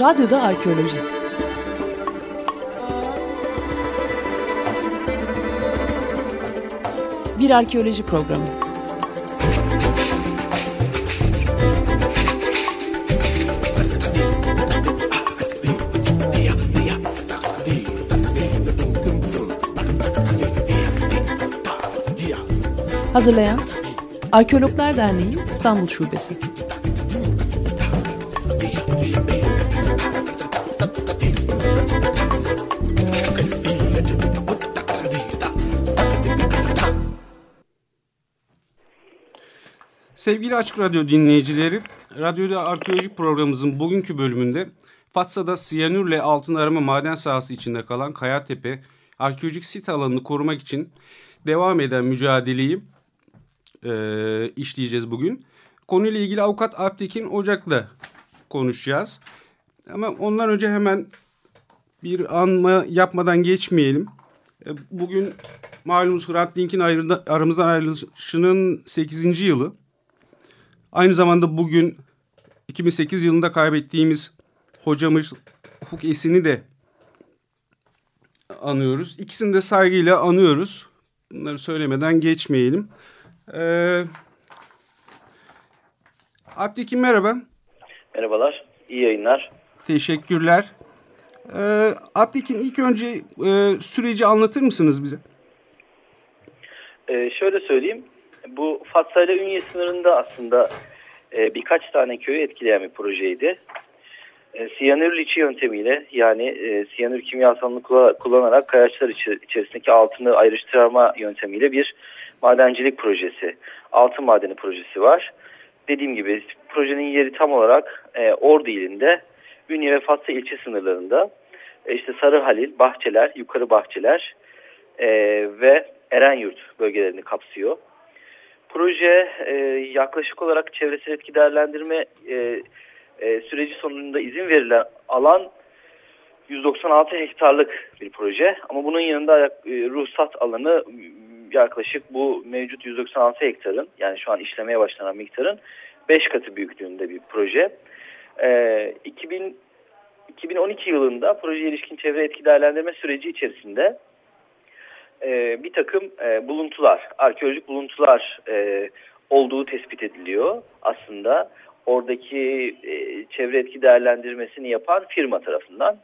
Radyoda Arkeoloji Bir arkeoloji programı. Hazırlayan Arkeologlar Derneği İstanbul Şubesi. Sevgili Açık Radyo dinleyicileri, Radyoda Arkeolojik programımızın bugünkü bölümünde Fatsa'da siyanürle altın arama maden sahası içinde kalan Kayatepe arkeolojik sit alanını korumak için devam eden mücadeleyi e, işleyeceğiz bugün. Konuyla ilgili avukat Alptekin Ocak'la konuşacağız. Ama ondan önce hemen bir anma yapmadan geçmeyelim. E, bugün malumunuz Hrant Dink'in aramızdan ayrılışının 8. yılı. Aynı zamanda bugün 2008 yılında kaybettiğimiz hocamız Ufuk Esin'i de anıyoruz. İkisini de saygıyla anıyoruz. Bunları söylemeden geçmeyelim. Ee, Abdikin merhaba. Merhabalar, iyi yayınlar. Teşekkürler. Ee, Abdikin ilk önce e, süreci anlatır mısınız bize? Ee, şöyle söyleyeyim, bu Fatsa ile Ünye sınırında aslında e, birkaç tane köyü etkileyen bir projeydi. E, siyanür liçi yöntemiyle yani e, siyanür kimyasalını kullanarak kayaçlar içerisindeki altını ayrıştırma yöntemiyle bir madencilik projesi, altın madeni projesi var. Dediğim gibi projenin yeri tam olarak e, Ordu ilinde, Ünye ve Fatsa ilçe sınırlarında. E, işte Sarı Halil, Bahçeler, Yukarı Bahçeler e, ve Erenyurt bölgelerini kapsıyor. Proje e, yaklaşık olarak çevresel etki değerlendirme e, e, süreci sonunda izin verilen alan 196 hektarlık bir proje. Ama bunun yanında e, ruhsat alanı yaklaşık bu mevcut 196 hektarın yani şu an işlemeye başlanan miktarın 5 katı büyüklüğünde bir proje. E, 2000, 2012 yılında proje ilişkin çevre etki değerlendirme süreci içerisinde e, bir takım e, buluntular, arkeolojik buluntular e, olduğu tespit ediliyor aslında. Oradaki e, çevre etki değerlendirmesini yapan firma tarafından.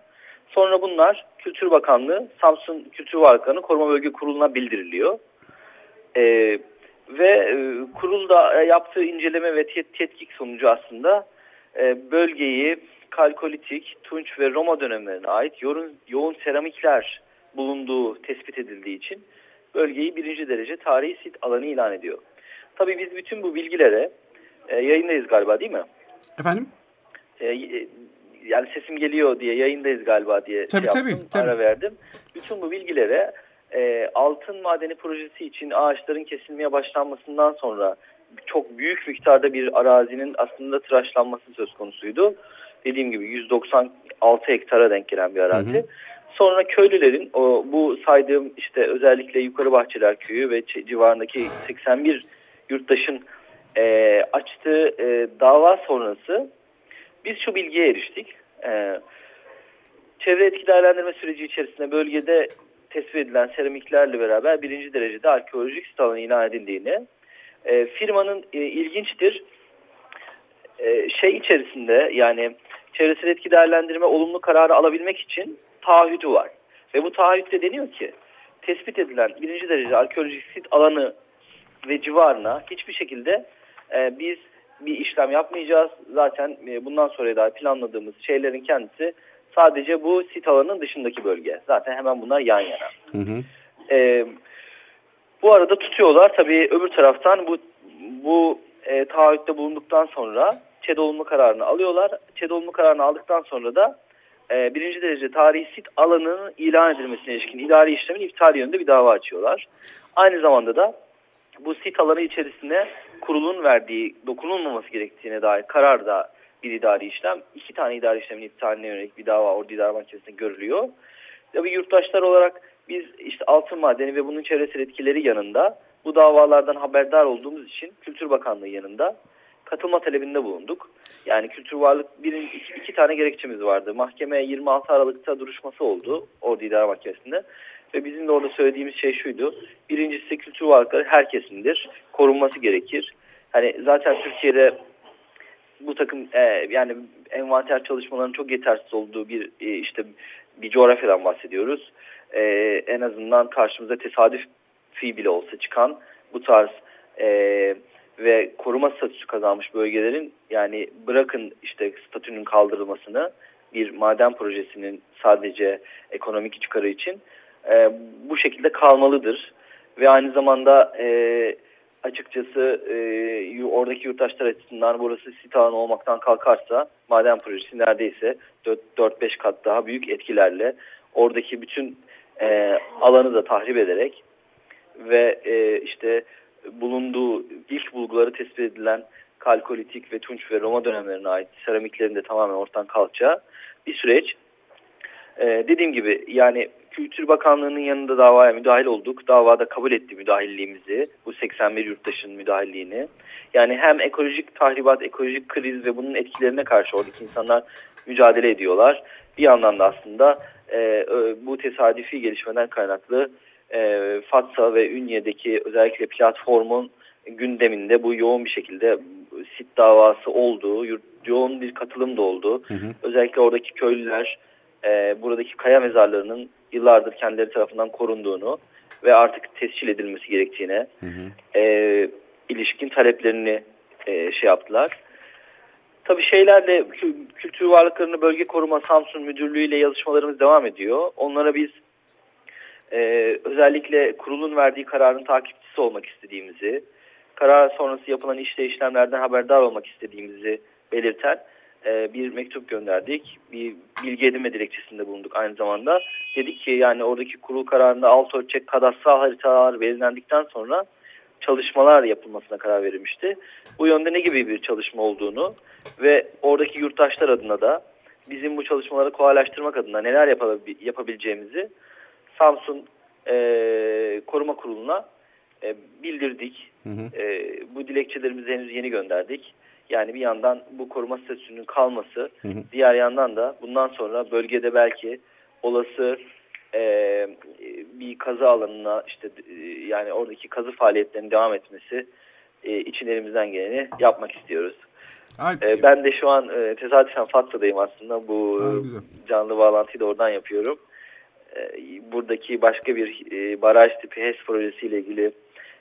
Sonra bunlar Kültür Bakanlığı, Samsun Kültür Varlıklarını Koruma Bölge Kurulu'na bildiriliyor. E, ve e, kurulda yaptığı inceleme ve tet tetkik sonucu aslında e, bölgeyi kalkolitik, tunç ve Roma dönemlerine ait yoğun, yoğun seramikler bulunduğu tespit edildiği için bölgeyi birinci derece tarihi sit alanı ilan ediyor. Tabii biz bütün bu bilgilere e, yayındayız galiba değil mi? Efendim? E, e yani sesim geliyor diye yayındayız galiba diye tabii, şey yaptım, tabii, ara verdim. Bütün bu bilgilere e, altın madeni projesi için ağaçların kesilmeye başlanmasından sonra çok büyük miktarda bir arazinin aslında tıraşlanması söz konusuydu. Dediğim gibi 196 hektara denk gelen bir arazi. Hı hı. Sonra köylülerin o bu saydığım işte özellikle Yukarı Bahçeler Köyü ve civarındaki 81 yurttaşın e, açtığı e, dava sonrası biz şu bilgiye eriştik. E, çevre etki değerlendirme süreci içerisinde bölgede tespit edilen seramiklerle beraber birinci derecede arkeolojik sit alanı ilan edildiğini, e, firmanın e, ilginçtir e, şey içerisinde yani çevresel etki değerlendirme olumlu kararı alabilmek için taahhüdü var. Ve bu taahhütte deniyor ki tespit edilen birinci derece arkeolojik sit alanı ve civarına hiçbir şekilde e, biz bir işlem yapmayacağız. Zaten e, bundan sonra da planladığımız şeylerin kendisi sadece bu sit alanının dışındaki bölge. Zaten hemen bunlar yan yana. Hı hı. E, bu arada tutuyorlar. Tabii öbür taraftan bu bu e, taahhütte bulunduktan sonra ÇED olumlu kararını alıyorlar. ÇED olumlu kararını aldıktan sonra da e, birinci derece tarihi sit alanının ilan edilmesine ilişkin idari işlemin iptali yönünde bir dava açıyorlar. Aynı zamanda da bu sit alanı içerisinde kurulun verdiği dokunulmaması gerektiğine dair karar da bir idari işlem. iki tane idari işlemin iptaline yönelik bir dava orada idari mahkemesinde görülüyor. Tabii yurttaşlar olarak biz işte altın madeni ve bunun çevresel etkileri yanında bu davalardan haberdar olduğumuz için Kültür Bakanlığı yanında katılma talebinde bulunduk. Yani kültür varlık bir, iki, iki tane gerekçemiz vardı. Mahkeme 26 Aralık'ta duruşması oldu Ordu İdare Mahkemesi'nde. Ve bizim de orada söylediğimiz şey şuydu. Birincisi kültür varlıkları herkesindir. Korunması gerekir. Hani zaten Türkiye'de bu takım e, yani envanter çalışmalarının çok yetersiz olduğu bir e, işte bir coğrafyadan bahsediyoruz. E, en azından karşımıza tesadüf fi bile olsa çıkan bu tarz e, ve koruma statüsü kazanmış bölgelerin yani bırakın işte statünün kaldırılmasını bir maden projesinin sadece ekonomik çıkarı için e, bu şekilde kalmalıdır. Ve aynı zamanda e, açıkçası e, oradaki yurttaşlar açısından burası sit alanı olmaktan kalkarsa maden projesi neredeyse 4-5 kat daha büyük etkilerle oradaki bütün e, alanı da tahrip ederek ve e, işte bulunduğu ilk bulguları tespit edilen kalkolitik ve Tunç ve Roma dönemlerine ait seramiklerin de tamamen ortadan kalkacağı bir süreç. Ee, dediğim gibi yani Kültür Bakanlığı'nın yanında davaya müdahil olduk. Davada kabul etti müdahilliğimizi. Bu 81 yurttaşın müdahilliğini. Yani hem ekolojik tahribat, ekolojik kriz ve bunun etkilerine karşı oradaki insanlar mücadele ediyorlar. Bir yandan da aslında e, bu tesadüfi gelişmeden kaynaklı e, Fatsa ve Ünye'deki özellikle platformun gündeminde bu yoğun bir şekilde sit davası olduğu, yoğun bir katılım da oldu. Hı hı. Özellikle oradaki köylüler e, buradaki kaya mezarlarının yıllardır kendileri tarafından korunduğunu ve artık tescil edilmesi gerektiğine hı hı. E, ilişkin taleplerini e, şey yaptılar. Tabii şeylerle kültür varlıklarını bölge koruma Samsun Müdürlüğü ile yazışmalarımız devam ediyor. Onlara biz e, özellikle kurulun verdiği kararın takipçisi olmak istediğimizi, karar sonrası yapılan işte işlemlerden haberdar olmak istediğimizi belirten e, bir mektup gönderdik. Bir bilgi edinme dilekçesinde bulunduk aynı zamanda. Dedik ki yani oradaki kurul kararında alt ölçek kadastral haritalar belirlendikten sonra çalışmalar yapılmasına karar verilmişti. Bu yönde ne gibi bir çalışma olduğunu ve oradaki yurttaşlar adına da bizim bu çalışmaları kolaylaştırmak adına neler yapabileceğimizi Samsun e, Koruma Kurulu'na e, bildirdik. Hı hı. E, bu dilekçelerimizi henüz yeni gönderdik. Yani bir yandan bu koruma statüsünün kalması, hı hı. diğer yandan da bundan sonra bölgede belki olası e, bir kazı alanına işte e, yani oradaki kazı faaliyetlerinin devam etmesi e, için elimizden geleni yapmak istiyoruz. E, ben de şu an e, tesadüfen Fatsa'dayım aslında. Bu Aa, canlı bağlantıyı da oradan yapıyorum. E, buradaki başka bir e, baraj tipi HES projesiyle ilgili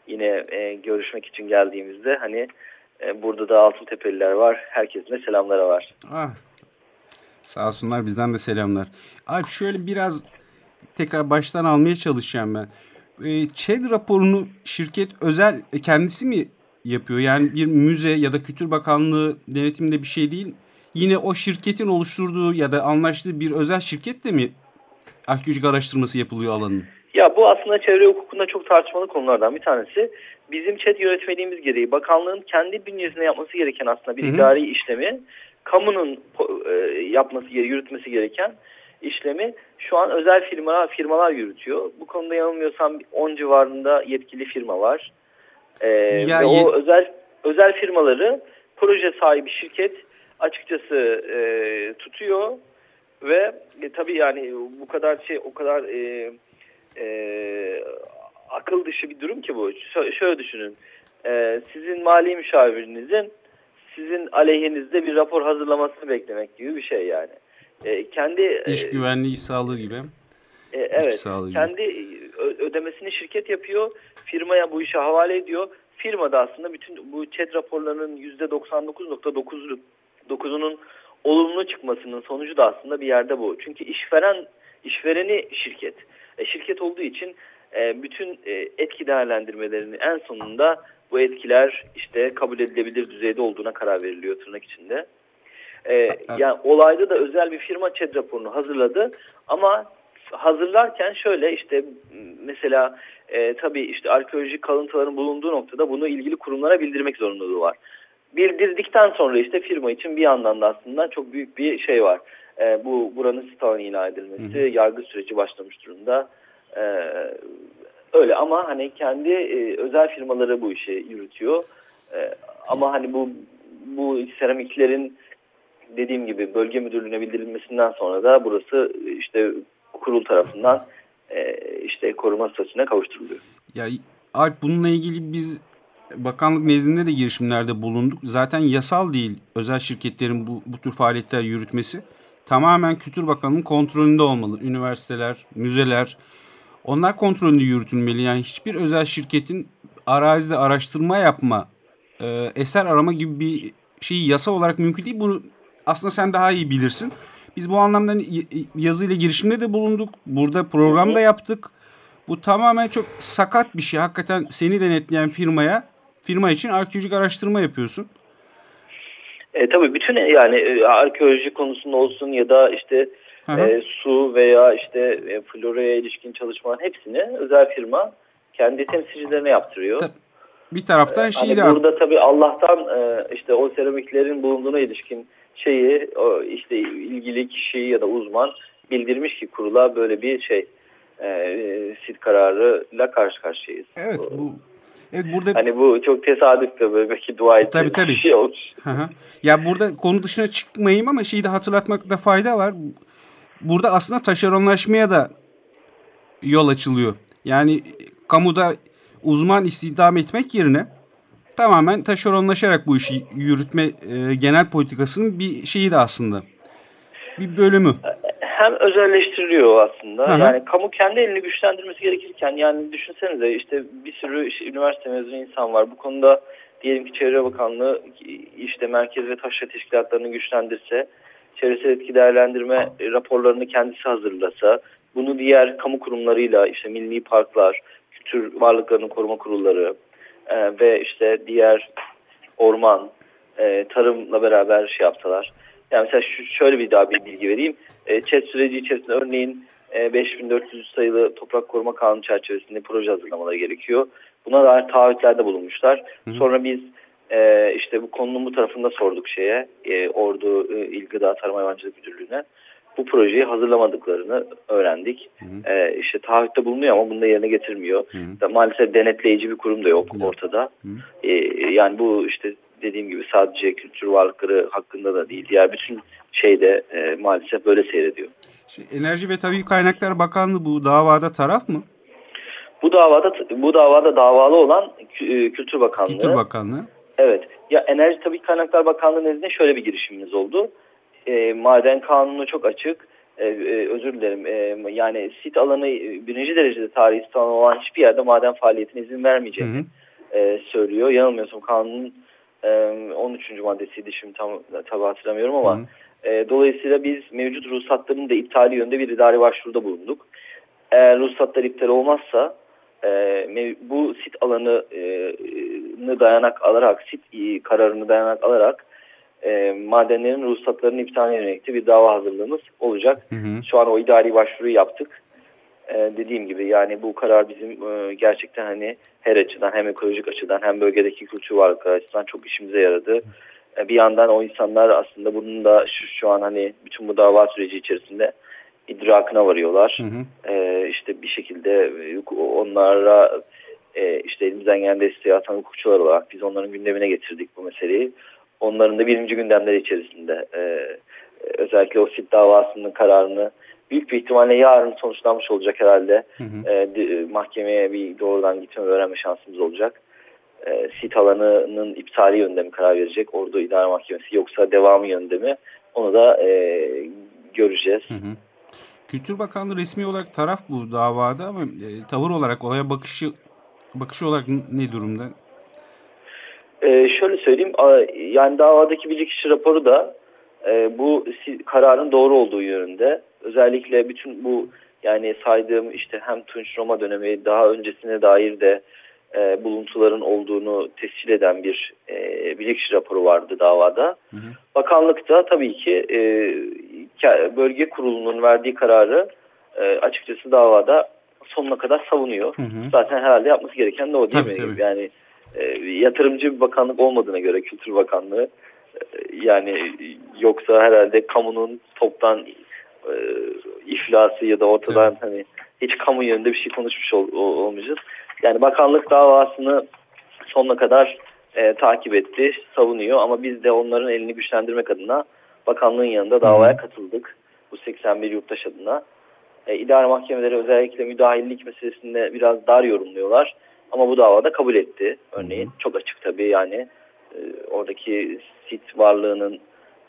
yine e, görüşmek için geldiğimizde hani burada da Altın Tepeliler var. Herkesine selamlara var. Ah, sağ olsunlar bizden de selamlar. Alp şöyle biraz tekrar baştan almaya çalışacağım ben. ÇED raporunu şirket özel kendisi mi yapıyor? Yani bir müze ya da Kültür Bakanlığı denetiminde bir şey değil. Yine o şirketin oluşturduğu ya da anlaştığı bir özel şirketle mi arkeolojik araştırması yapılıyor alanın? Ya bu aslında çevre hukukunda çok tartışmalı konulardan bir tanesi. Bizim ÇED yönetmeliğimiz gereği bakanlığın kendi bünyesinde yapması gereken aslında bir Hı -hı. idari işlemi, kamunun e, yapması yürütmesi gereken işlemi şu an özel firmalar firmalar yürütüyor. Bu konuda yanılmıyorsam 10 civarında yetkili firma var. Ee, ya ve o özel özel firmaları proje sahibi şirket açıkçası e, tutuyor ve e, tabii yani bu kadar şey o kadar e, e, akıl dışı bir durum ki bu. Şöyle düşünün. E, sizin mali müşavirinizin sizin aleyhinizde bir rapor hazırlamasını beklemek gibi bir şey yani. E, kendi iş güvenliği sağlığı gibi. E, evet. Sağlığı kendi gibi. ödemesini şirket yapıyor. Firmaya bu işi havale ediyor. Firma da aslında bütün bu chat raporlarının %99.9'unun olumlu çıkmasının sonucu da aslında bir yerde bu. Çünkü işveren işvereni şirket. E, şirket olduğu için e, bütün e, etki değerlendirmelerinin en sonunda bu etkiler işte kabul edilebilir düzeyde olduğuna karar veriliyor tırnak içinde. E, yani olayda da özel bir firma ÇED raporunu hazırladı ama hazırlarken şöyle işte mesela e, tabii işte arkeolojik kalıntıların bulunduğu noktada bunu ilgili kurumlara bildirmek zorunluluğu var. Bildirdikten sonra işte firma için bir yandan da aslında çok büyük bir şey var. E, bu buranın sit alanı ilan edilmesi, hı hı. yargı süreci başlamış durumda. E, öyle ama hani kendi e, özel firmaları bu işi yürütüyor. E, ama hani bu bu seramiklerin dediğim gibi bölge müdürlüğüne bildirilmesinden sonra da burası işte kurul tarafından e, işte koruma statüsüne kavuşturuluyor. Ya Alp bununla ilgili biz bakanlık nezdinde de girişimlerde bulunduk. Zaten yasal değil özel şirketlerin bu, bu tür faaliyetler yürütmesi. Tamamen Kültür Bakanlığı'nın kontrolünde olmalı. Üniversiteler, müzeler onlar kontrolünde yürütülmeli. Yani hiçbir özel şirketin arazide araştırma yapma, e, eser arama gibi bir şeyi yasa olarak mümkün değil. Bunu aslında sen daha iyi bilirsin. Biz bu anlamda yazıyla girişimde de bulunduk. Burada programda yaptık. Bu tamamen çok sakat bir şey. Hakikaten seni denetleyen firmaya, firma için arkeolojik araştırma yapıyorsun. E, tabii bütün yani e, arkeoloji konusunda olsun ya da işte e, su veya işte e, floraya ilişkin çalışmaların hepsini özel firma kendi temsilcilerine yaptırıyor. Tabii. Bir taraftan şey hani de burada tabii Allah'tan e, işte o seramiklerin bulunduğuna ilişkin şeyi o işte ilgili kişi ya da uzman bildirmiş ki kurula böyle bir şey e, sit kararıyla karşı karşıyayız. Evet bu Evet burada hani bu çok tesadüf tabii belki dua ettiğim tabii, tabii. bir şey olmuş. Hı hı. Ya burada konu dışına çıkmayayım ama şeyi de hatırlatmakta fayda var. Burada aslında taşeronlaşmaya da yol açılıyor. Yani kamuda uzman istihdam etmek yerine tamamen taşeronlaşarak bu işi yürütme e, genel politikasının bir şeyi de aslında. Bir bölümü. Hem özelleştiriliyor aslında. Hı hı. Yani kamu kendi elini güçlendirmesi gerekirken yani düşünsenize işte bir sürü işte, üniversite mezunu insan var. Bu konuda diyelim ki Çevre Bakanlığı işte merkez ve taşra teşkilatlarını güçlendirse, çevresel etki değerlendirme raporlarını kendisi hazırlasa, bunu diğer kamu kurumlarıyla işte milli parklar, kültür varlıklarının koruma kurulları, e, ve işte diğer orman, e, tarımla beraber şey yaptılar. Yani mesela şu, şöyle bir daha bir bilgi vereyim. E, ÇED süreci içerisinde örneğin e, 5400 sayılı toprak koruma kanunu çerçevesinde proje hazırlamaları gerekiyor. Buna dair taahhütlerde bulunmuşlar. Hı. Sonra biz e, işte bu konunun bu tarafında sorduk şeye, e, Ordu e, İl Gıda Tarım Hayvancılık Müdürlüğü'ne bu projeyi hazırlamadıklarını öğrendik. Hı hı. E, işte taahhütte bulunuyor ama bunu da yerine getirmiyor. Hı hı. Maalesef denetleyici bir kurum da yok hı. ortada. Hı hı. E, yani bu işte dediğim gibi sadece kültür varlıkları hakkında da değil. Diğer bütün şeyde e, maalesef böyle seyrediyor. Şey, Enerji ve Tabii Kaynaklar Bakanlığı bu davada taraf mı? Bu davada bu davada davalı olan e, Kültür Bakanlığı. Kültür Bakanlığı. Evet. Ya Enerji Tabii Kaynaklar Bakanlığı nezdinde şöyle bir girişimimiz oldu e, maden kanunu çok açık. E, e, özür dilerim. E, yani sit alanı e, birinci derecede tarihi sit alanı olan hiçbir yerde maden faaliyetine izin vermeyeceğini E, söylüyor. Yanılmıyorsam kanunun e, 13. maddesiydi şimdi tam tabi hatırlamıyorum ama e, dolayısıyla biz mevcut ruhsatların da iptali yönünde bir idari başvuruda bulunduk. Eğer ruhsatlar iptal olmazsa e, bu sit alanı e, dayanak alarak, sit kararını dayanak alarak e, madenlerin ruhsatlarının iptaline yönelik bir dava hazırlığımız olacak. Hı hı. Şu an o idari başvuruyu yaptık. E, dediğim gibi yani bu karar bizim e, gerçekten hani her açıdan hem ekolojik açıdan hem bölgedeki kültür varlıkları açısından çok işimize yaradı. E, bir yandan o insanlar aslında bunun da şu, şu an hani bütün bu dava süreci içerisinde idrakına varıyorlar. Hı hı. E, işte bir şekilde onlara e, işte elimizden gelen desteği atan hukukçular olarak biz onların gündemine getirdik bu meseleyi onların da birinci gündemleri içerisinde e, özellikle o sit davasının kararını büyük bir ihtimalle yarın sonuçlanmış olacak herhalde. Hı hı. E, mahkemeye bir doğrudan gitme öğrenme şansımız olacak. E, sit alanının iptali yönde mi karar verecek Ordu İdare Mahkemesi yoksa devamı yönde mi onu da e, göreceğiz. Hı hı. Kültür Bakanlığı resmi olarak taraf bu davada ama e, tavır olarak olaya bakışı bakışı olarak ne durumda? Ee, şöyle söyleyeyim, yani davadaki bilirkişi raporu da e, bu kararın doğru olduğu yönünde. Özellikle bütün bu yani saydığım işte hem Tunç Roma dönemi daha öncesine dair de e, buluntuların olduğunu tescil eden bir e, bilirkişi raporu vardı davada. Hı hı. Bakanlık da tabii ki e, bölge kurulunun verdiği kararı e, açıkçası davada sonuna kadar savunuyor. Hı hı. Zaten herhalde yapması gereken de o değil tabii, mi? Tabii. Yani e, yatırımcı bir bakanlık olmadığına göre Kültür Bakanlığı yani yoksa herhalde kamunun toptan e, iflası ya da ortadan evet. hani hiç kamu yönünde bir şey konuşmuş ol, ol, olmayacağız. Yani bakanlık davasını sonuna kadar e, takip etti, savunuyor ama biz de onların elini güçlendirmek adına bakanlığın yanında davaya katıldık. Bu 81 yurttaş adına. E, idare mahkemeleri özellikle müdahillik meselesinde biraz dar yorumluyorlar. Ama bu davada kabul etti örneğin. Çok açık tabii yani oradaki sit varlığının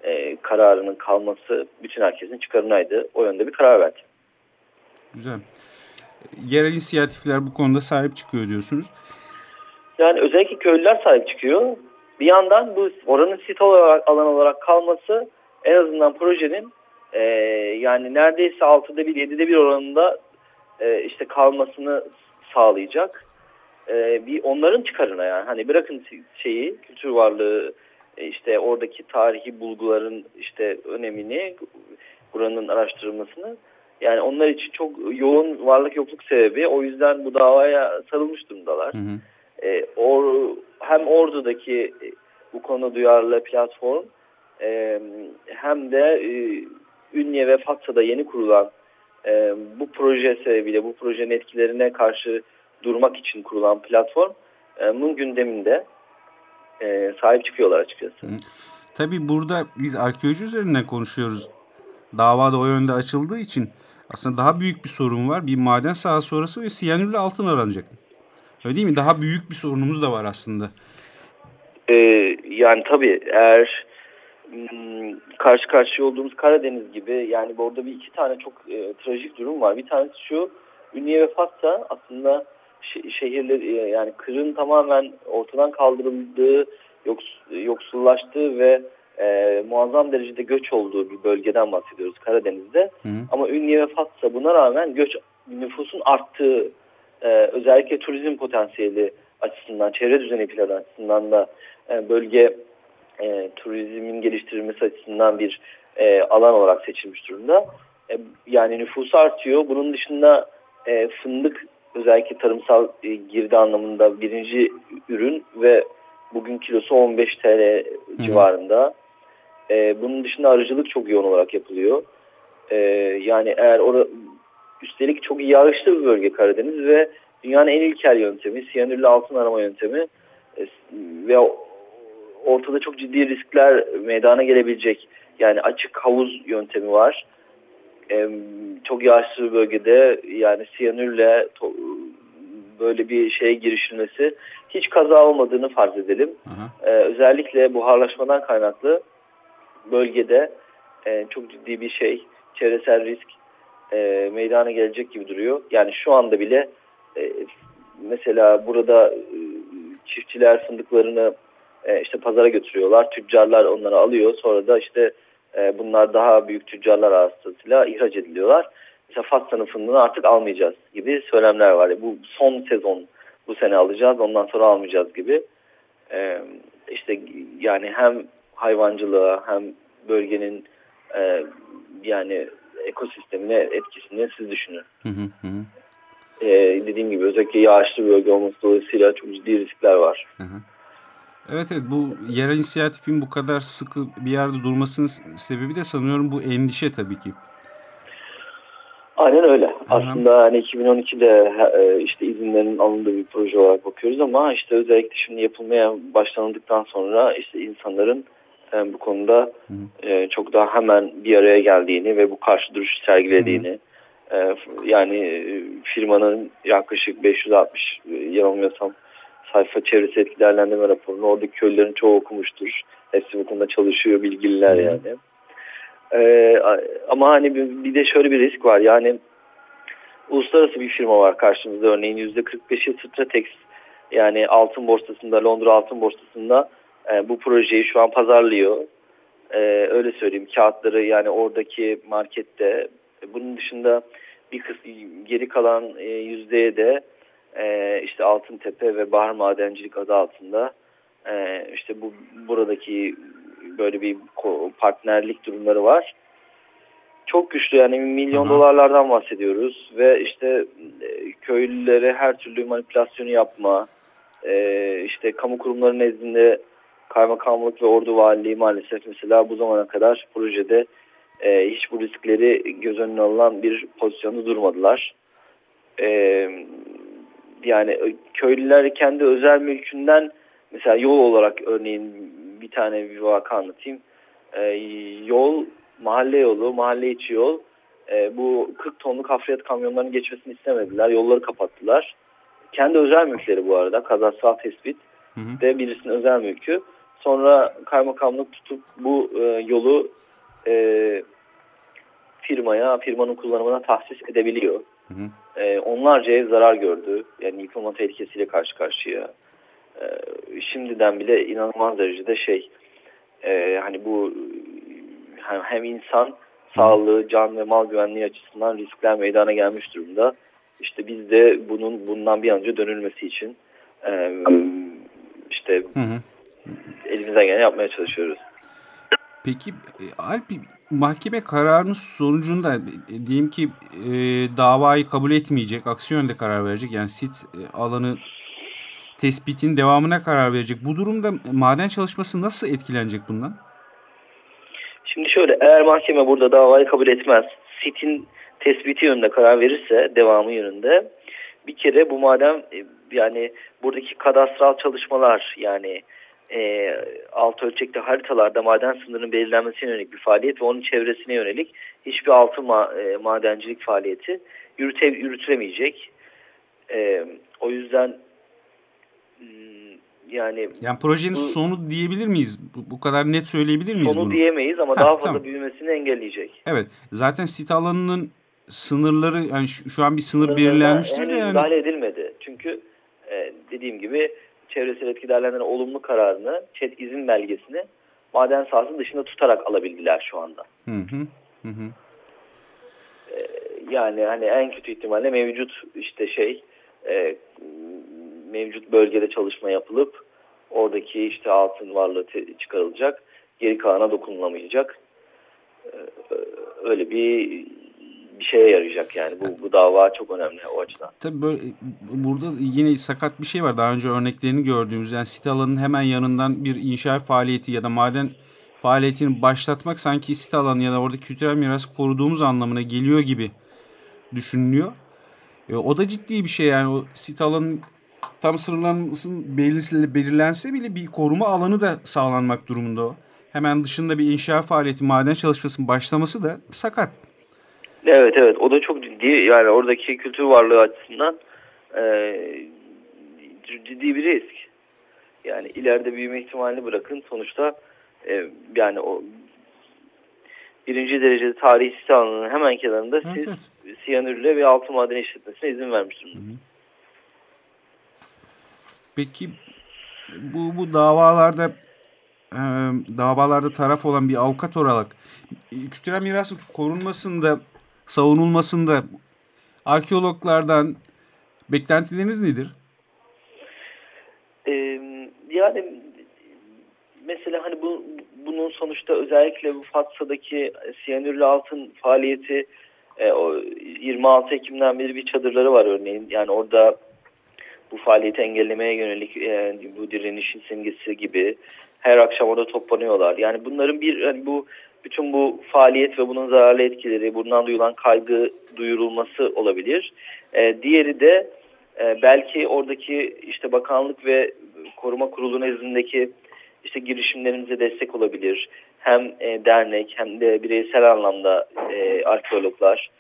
e, kararının kalması bütün herkesin çıkarınaydı. O yönde bir karar verdi. Güzel. Yerel inisiyatifler bu konuda sahip çıkıyor diyorsunuz. Yani özellikle köylüler sahip çıkıyor. Bir yandan bu oranın sit olarak alan olarak kalması en azından projenin e, yani neredeyse 6'da bir 7'de bir oranında e, işte kalmasını sağlayacak. E, bir onların çıkarına yani hani bırakın şeyi kültür varlığı e, işte oradaki tarihi bulguların işte önemini buranın araştırılmasını yani onlar için çok yoğun varlık yokluk sebebi o yüzden bu davaya sarılmış durumdalar. Hı hı. E, or, hem Ordu'daki bu konu duyarlı platform e, hem de e, Ünye ve Fatsa'da yeni kurulan e, bu proje sebebiyle bu projenin etkilerine karşı durmak için kurulan platformun e, gündeminde e, sahip çıkıyorlar açıkçası. Tabii burada biz arkeoloji üzerinden konuşuyoruz. Davada o yönde açıldığı için aslında daha büyük bir sorun var. Bir maden sahası sonrası ve siyanürle altın aranacak. Öyle değil mi? Daha büyük bir sorunumuz da var aslında. Ee, yani tabii eğer Hmm, karşı karşıya olduğumuz Karadeniz gibi yani orada bir iki tane çok e, trajik durum var. Bir tanesi şu Ünye ve Fatsa aslında şehirler e, yani kırın tamamen ortadan kaldırıldığı yoks, yoksullaştığı ve e, muazzam derecede göç olduğu bir bölgeden bahsediyoruz Karadeniz'de. Hı. Ama Ünye ve Fatsa buna rağmen göç nüfusun arttığı e, özellikle turizm potansiyeli açısından, çevre düzeni planı açısından da e, bölge e, turizmin geliştirilmesi açısından bir e, alan olarak seçilmiş durumda. E, yani nüfusu artıyor. Bunun dışında e, fındık özellikle tarımsal e, girdi anlamında birinci ürün ve bugün kilosu 15 TL civarında. E, bunun dışında arıcılık çok yoğun olarak yapılıyor. E, yani eğer orada üstelik çok yağışlı bir bölge Karadeniz ve dünyanın en ilkel yöntemi siyanürlü altın arama yöntemi e, ve ortada çok ciddi riskler meydana gelebilecek yani açık havuz yöntemi var. Çok yağışlı bir bölgede yani siyanürle böyle bir şeye girişilmesi hiç kaza olmadığını farz edelim. Ee, özellikle buharlaşmadan kaynaklı bölgede e, çok ciddi bir şey çevresel risk e, meydana gelecek gibi duruyor. Yani şu anda bile e, mesela burada e, çiftçiler fındıklarını e, işte pazara götürüyorlar. Tüccarlar onları alıyor. Sonra da işte e, bunlar daha büyük tüccarlar arasıyla ihraç ediliyorlar. Mesela Fatsa'nın fındığını artık almayacağız gibi söylemler var. Bu son sezon bu sene alacağız ondan sonra almayacağız gibi. E, işte yani hem hayvancılığa hem bölgenin e, yani ekosistemine etkisini siz düşünün. Hı hı hı. Ee, dediğim gibi özellikle yağışlı bölge olması dolayısıyla çok ciddi riskler var. Hı hı. Evet evet bu yerel inisiyatifin bu kadar sıkı bir yerde durmasının sebebi de sanıyorum bu endişe tabii ki. Aynen öyle. Hı-hı. Aslında hani 2012'de e, işte izinlerin alındığı bir proje olarak bakıyoruz ama işte özellikle şimdi yapılmaya başlandıktan sonra işte insanların e, bu konuda e, çok daha hemen bir araya geldiğini ve bu karşı duruş sergilediğini yani firmanın yaklaşık 560 yanılmıyorsam sayfa çevresi etki değerlendirme raporunu oradaki köylülerin çoğu okumuştur. Hepsi bu konuda çalışıyor bilgililer yani. Ee, ama hani bir de şöyle bir risk var yani uluslararası bir firma var karşımızda örneğin %45'i Stratex yani altın borsasında Londra altın borsasında e, bu projeyi şu an pazarlıyor. E, öyle söyleyeyim kağıtları yani oradaki markette bunun dışında bir kısmı geri kalan e, yüzdeye de e, işte Altıntepe ve Bahar Madencilik adı altında e, işte bu buradaki böyle bir partnerlik durumları var. Çok güçlü yani milyon Aha. dolarlardan bahsediyoruz ve işte e, köylülere her türlü manipülasyonu yapma, e, işte kamu kurumları nezdinde kaymakamlık ve ordu valiliği maalesef mesela bu zamana kadar projede e, hiç bu riskleri göz önüne alınan bir pozisyonu durmadılar. E, yani köylüler kendi özel mülkünden mesela yol olarak örneğin bir tane bir vaka anlatayım. E, yol, mahalle yolu, mahalle içi yol. E, bu 40 tonluk hafriyat kamyonlarının geçmesini istemediler. Yolları kapattılar. Kendi özel mülkleri bu arada. Kazasal tespit hı hı. ve birisinin özel mülkü. Sonra kaymakamlık tutup bu e, yolu e, firmaya, firmanın kullanımına tahsis edebiliyor. Hı hı. E, onlarca ev zarar gördü. Yani yıkılma tehlikesiyle karşı karşıya. E, şimdiden bile inanılmaz derecede şey e, hani bu hem, hem insan sağlığı, can ve mal güvenliği açısından riskler meydana gelmiş durumda. İşte biz de bunun bundan bir an önce dönülmesi için e, işte hı hı. elimizden geleni yapmaya çalışıyoruz. Peki e, Alp mahkeme kararının sonucunda e, diyeyim ki e, davayı kabul etmeyecek, aksi yönde karar verecek. Yani sit e, alanı tespitin devamına karar verecek. Bu durumda maden çalışması nasıl etkilenecek bundan? Şimdi şöyle eğer mahkeme burada davayı kabul etmez, sitin tespiti yönünde karar verirse devamı yönünde bir kere bu maden e, yani buradaki kadastral çalışmalar yani e, alt ölçekli haritalarda maden sınırının belirlenmesine yönelik bir faaliyet ve onun çevresine yönelik hiçbir altı ma e, madencilik faaliyeti yürüte yürütülemeyecek. E, o yüzden hmm, yani yani projenin bu, sonu diyebilir miyiz? Bu, bu kadar net söyleyebilir miyiz sonu bunu? diyemeyiz ama ha, daha fazla tamam. büyümesini engelleyecek. Evet. Zaten sit alanının sınırları yani şu, şu an bir sınır belirlenmiştir de yani. müdahale edilmedi. Çünkü e, dediğim gibi çevresel etki değerlendirme olumlu kararını, ÇED izin belgesini maden sahasının dışında tutarak alabildiler şu anda. Hı hı. Hı hı. E, yani hani en kötü ihtimalle mevcut işte şey e, mevcut bölgede çalışma yapılıp oradaki işte altın varlığı çıkarılacak. Geri kalana dokunulamayacak. E, öyle bir bir şeye yarayacak yani. Bu, bu dava çok önemli o açıdan. Tabii böyle burada yine sakat bir şey var. Daha önce örneklerini gördüğümüz yani site alanının hemen yanından bir inşaat faaliyeti ya da maden faaliyetini başlatmak sanki site alanı ya da orada kültürel miras koruduğumuz anlamına geliyor gibi düşünülüyor. E, o da ciddi bir şey yani o site alanının tam sınırlanmasının belirlense bile bir koruma alanı da sağlanmak durumunda o. Hemen dışında bir inşaat faaliyeti, maden çalışmasının başlaması da sakat. Evet evet o da çok ciddi yani oradaki kültür varlığı açısından e, ciddi bir risk. Yani ileride büyüme ihtimalini bırakın sonuçta e, yani o birinci derecede tarihi site alanının hemen kenarında evet, siz evet. siyanürle ve altın maden işletmesine izin vermiş durumdasınız. Peki bu, bu davalarda e, davalarda taraf olan bir avukat olarak kültürel mirasın korunmasında savunulmasında arkeologlardan beklentileriniz nedir? Yani mesela hani bu bunun sonuçta özellikle bu Fatsa'daki siyanürlü altın faaliyeti e, o 26 Ekim'den beri bir çadırları var örneğin. Yani orada bu faaliyeti engellemeye yönelik e, bu direnişin simgesi gibi her akşam orada toplanıyorlar. Yani bunların bir yani bu bütün bu faaliyet ve bunun zararlı etkileri, bundan duyulan kaygı duyurulması olabilir. E, diğeri de e, belki oradaki işte bakanlık ve koruma kurulu nezdindeki işte girişimlerimize destek olabilir. Hem e, dernek hem de bireysel anlamda e, arkeologlar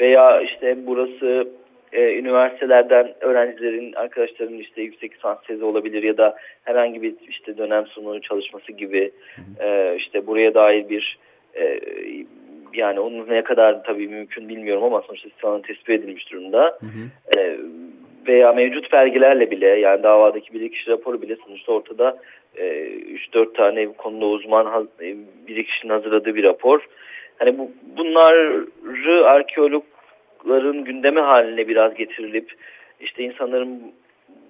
veya işte burası e, üniversitelerden öğrencilerin, arkadaşların işte yüksek lisans tezi olabilir ya da herhangi bir işte dönem sonu çalışması gibi e, işte buraya dair bir e, yani onun ne kadar tabii mümkün bilmiyorum ama sonuçta silahın tespit edilmiş durumda. Hı hı. E, veya mevcut belgelerle bile yani davadaki bilirkişi raporu bile sonuçta ortada e, 3-4 tane konuda uzman e, bilirkişinin hazırladığı bir rapor. Hani bu bunları arkeologların gündeme haline biraz getirilip işte insanların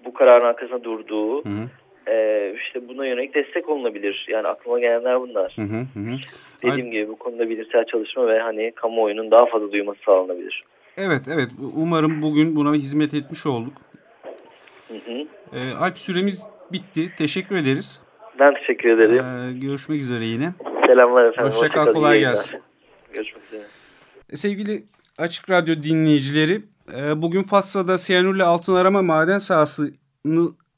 bu kararın arkasında durduğu hı hı e, işte buna yönelik destek olunabilir. Yani aklıma gelenler bunlar. Hı hı hı. Dediğim Ay gibi bu konuda bilimsel çalışma ve hani kamuoyunun daha fazla duyması sağlanabilir. Evet evet umarım bugün buna hizmet etmiş olduk. Hı hı. E, Alp süremiz bitti. Teşekkür ederiz. Ben teşekkür ederim. E, görüşmek üzere yine. Selamlar efendim. Hoşça kolay gelsin. Görüşmek üzere. E, sevgili Açık Radyo dinleyicileri, e, bugün Fatsa'da siyanürle altın arama maden sahasını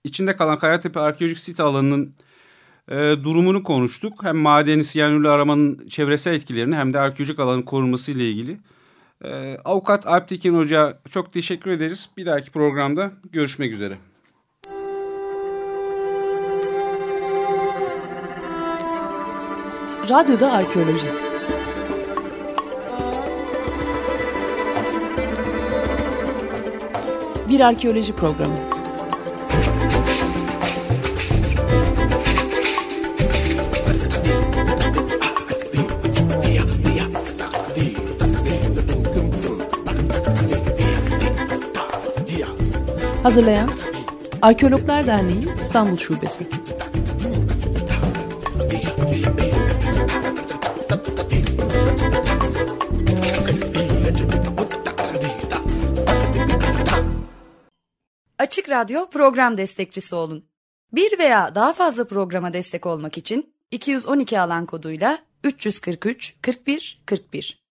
içinde kalan Kayatepe arkeolojik site alanının e, durumunu konuştuk. Hem madeni siyanürlü aramanın çevresel etkilerini hem de arkeolojik alanın korunması ile ilgili. E, Avukat Alp Tekin Hoca çok teşekkür ederiz. Bir dahaki programda görüşmek üzere. Radyoda Arkeoloji Bir arkeoloji programı. Hazırlayan Arkeologlar Derneği İstanbul Şubesi. Açık Radyo program destekçisi olun. Bir veya daha fazla programa destek olmak için 212 alan koduyla 343 41 41